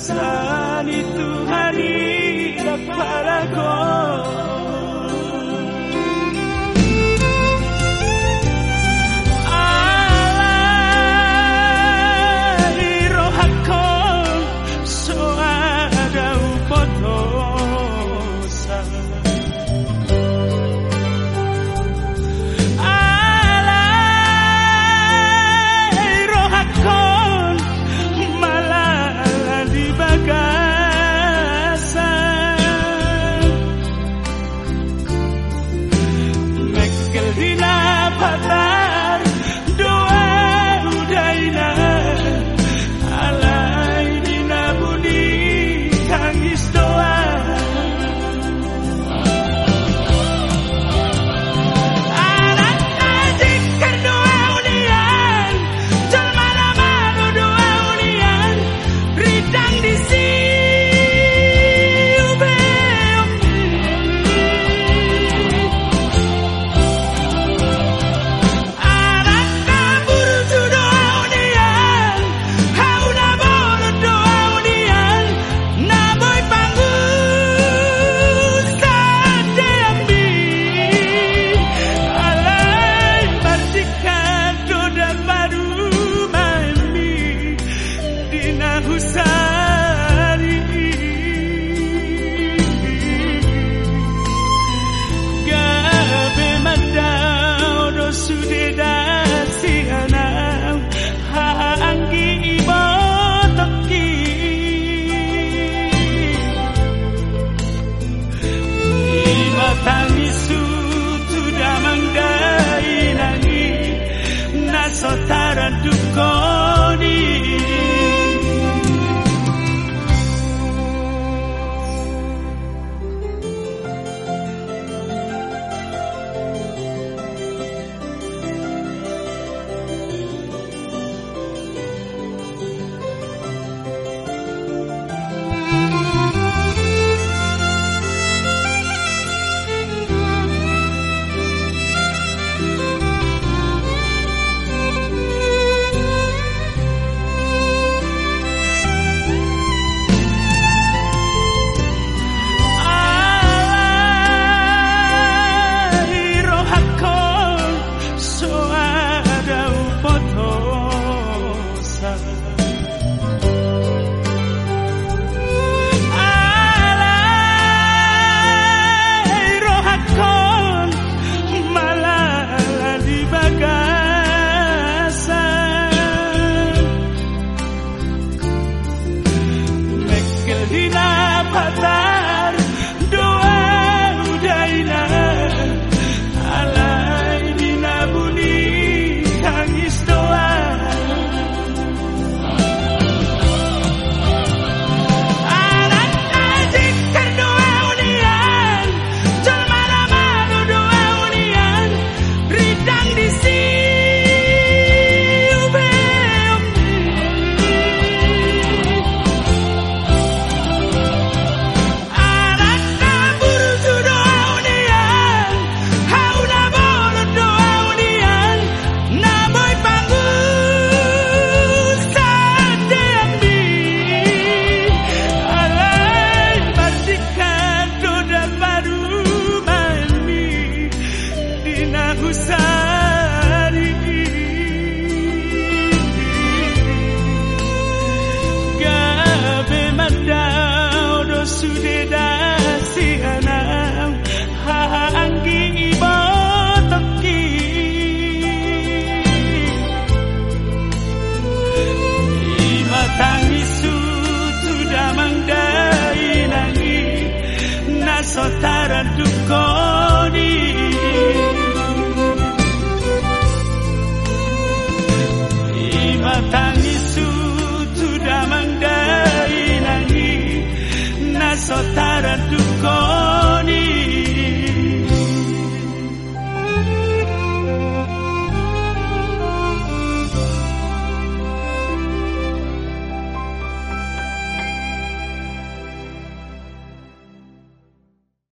San itu hari saltar a tu corazón. Father. soltar tu coni Ima tangisu tu damang dai nangi na soltar